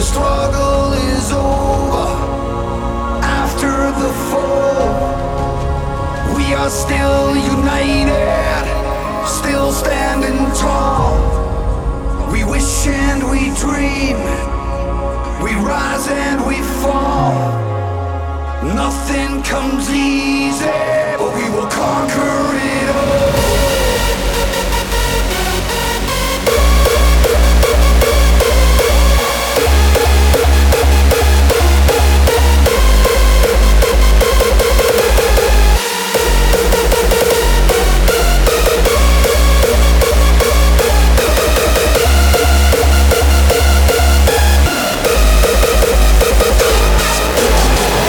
the struggle is over. After the fall, we are still united, still standing tall. We wish and we dream, we rise and we fall. Nothing comes easy.